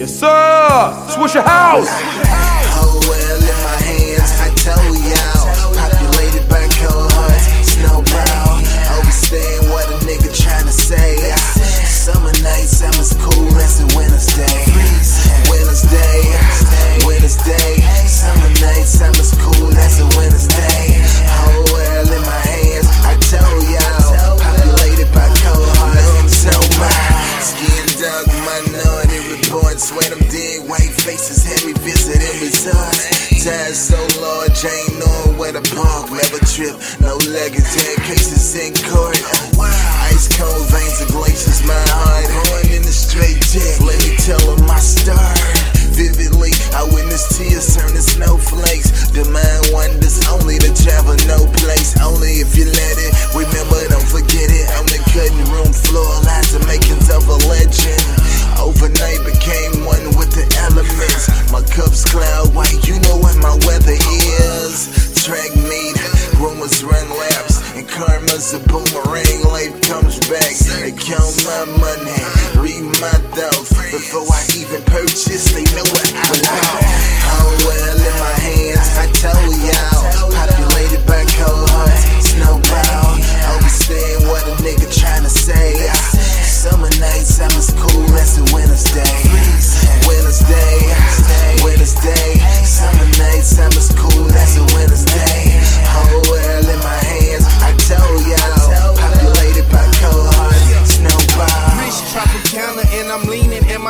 Yes, sir. Switch your house. In my hands, I told y'all. White faces had me visiting resorts. Tired so large, ain't knowing where to park. Never trip, no luggage, had cases in court. Ice cold veins of glaciers, my heart. Going in the straight jet, let me tell them my start. Vividly, I witnessed tears turn to snowflakes. The mind wonders only to travel no place. Only if you let it. Remember, don't forget cloud white, you know what my weather is. Track meet, rumors run laps, and karma's a boomerang. Life comes back. They count my money,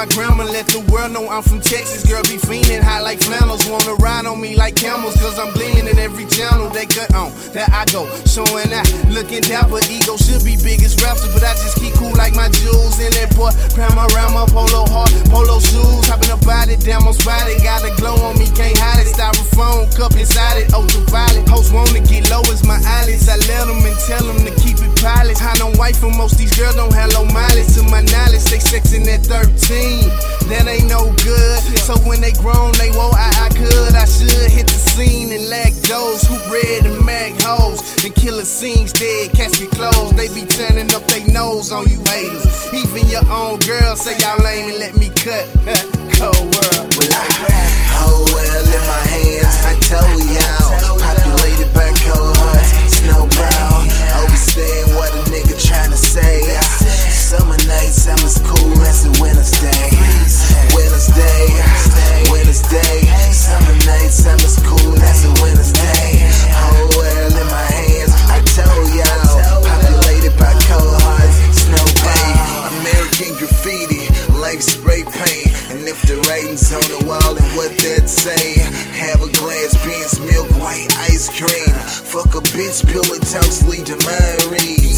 my grandma let the world know I'm from Texas. Girl be fiending hot like flannels. Wanna ride on me like camels cause I'm bleeding in every channel they cut on. That I go showing out, looking dapper. Ego should be biggest rapper, but I just keep cool like my jewels in that boy. Panorama, polo heart, polo shoes. Hopping about it, damn on spotted. Got a glow on me, can't hide it. Styrofoam cup inside it, ultraviolet. Host wanna get low as my eyelids. I let them and tell them to keep it polished. I know white for most these girls don't have 13. That ain't no good. So when they grown, they woe I, I could. I should hit the scene and lag those who red and mag hoes. And killer scenes dead, casket closed. They be turning up their nose on you haters. Even your own girl say y'all lame and let me cut. Winter's day, winter's day. Summer night, summer's cool, that's a winter's day. Whole world in my hands, I told y'all. Populated by cold snowball. American graffiti, life spray paint. And if the writing's on the wall, then what that say? Have a glass, beans, milk, white ice cream. Fuck a bitch, pill and toast, lead to mind reads.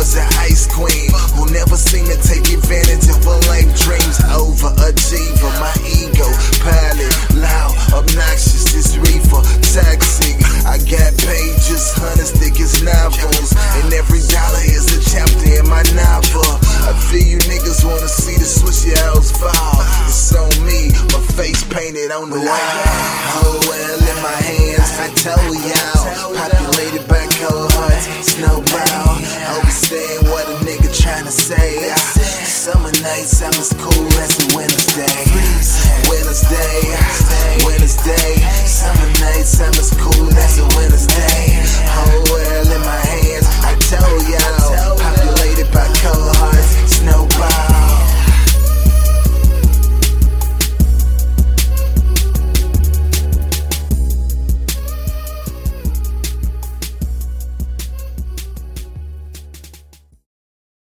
Was an ice queen who never seemed to take advantage of her life dreams. Overachiever, my ego, pilot, loud, obnoxious, this reefer, toxic. I got pages, hundreds thick as novels, and every dollar is a chapter in my novel. I feel you niggas wanna see the switch house fall. It's on me, my face painted on the wall. Whole world in my hands, I told y'all. Populated by cold hearts, snowball. Night, summer's cool,